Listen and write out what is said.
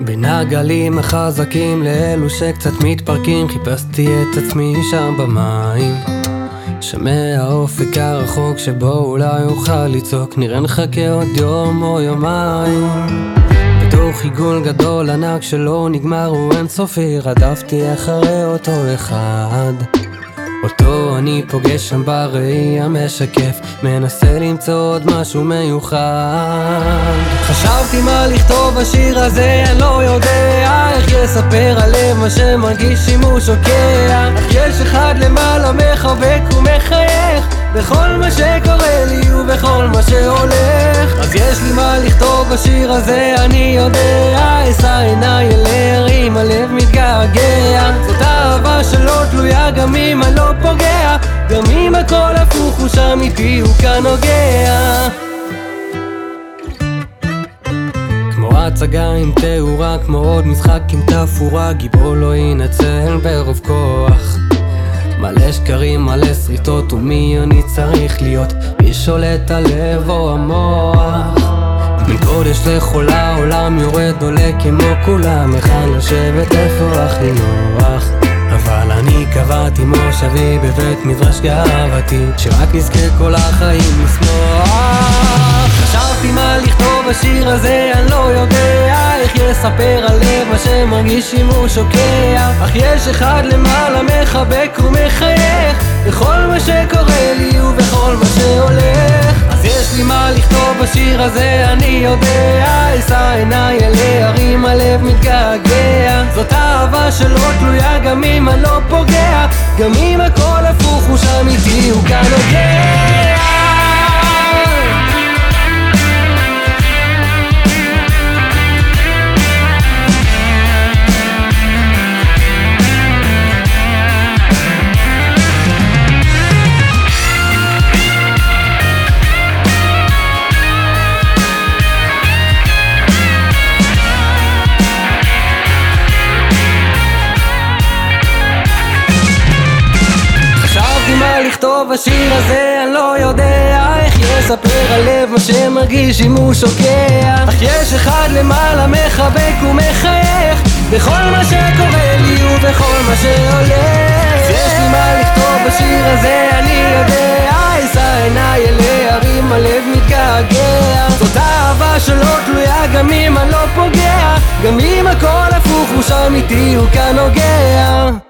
בין הגלים החזקים לאלו שקצת מתפרקים חיפשתי את עצמי שם במים. שומע האופק הרחוק שבו אולי אוכל לצעוק נראה נחכה עוד יום או יומיים. בתוך עיגול גדול ענק שלא נגמר הוא אינסופי רדפתי אחרי אותו אחד אני פוגש שם בראי המשקף מנסה למצוא עוד משהו מיוחד. חשבתי מה לכתוב בשיר הזה, אני לא יודע איך יספר הלב מה שמרגיש אם הוא שוקע. יש אחד למעלה מחבק ומחייך בכל מה שקורה לי ובכל מה שהולך. אז יש לי מה לכתוב בשיר הזה, אני יודע אשא עיניי אל להרים, הלב מתגעגע. זאת אהבה תלויה גם אם אני לא פוגע גם אם הכל הפוך הוא שם איתי הוא כאן נוגע כמו הצגה עם תאורה, כמו עוד משחק עם תפאורה גיבור לא ינצל ברוב כוח מלא שקרים, מלא שריטות, ומי אני צריך להיות? מי שולט הלב או המוח? בין קודש לחול העולם יורד עולה כמו כולם היכן לשבת איפה הכי נוח קבעתי מושבי בבית מדרש גאוותי שרק נזכה כל החיים לשמוח. חשבתי מה לכתוב בשיר הזה אני לא יודע איך יספר הלב מה שמרגיש אם הוא שוקע. אך יש אחד למעלה מחבק ומחייך בכל מה שקורה לי ובכל מה שהולך. אז יש לי מה לכתוב בשיר הזה אני יודע אשא עיניי אל ההרים הלב מתגעגע. זאת אהבה שלא תלויה גם אם אני לא פוגע גם אם הכל הפוך הוא שם איתי הוא כאן נוגע לכתוב השיר הזה, אני לא יודע איך יספר הלב מה שמרגיש אם הוא שוקע. אך יש אחד למעלה מחבק ומחייך בכל מה שקורה לי ובכל מה שהולך. יש לי מה לכתוב בשיר הזה, אני יודע אשא עיניי אל ההרים, הלב מתגעגע. זאת אהבה שלא תלויה גם אם אני לא פוגע גם אם הכל הפוך הוא שם איתי הוא כאן נוגע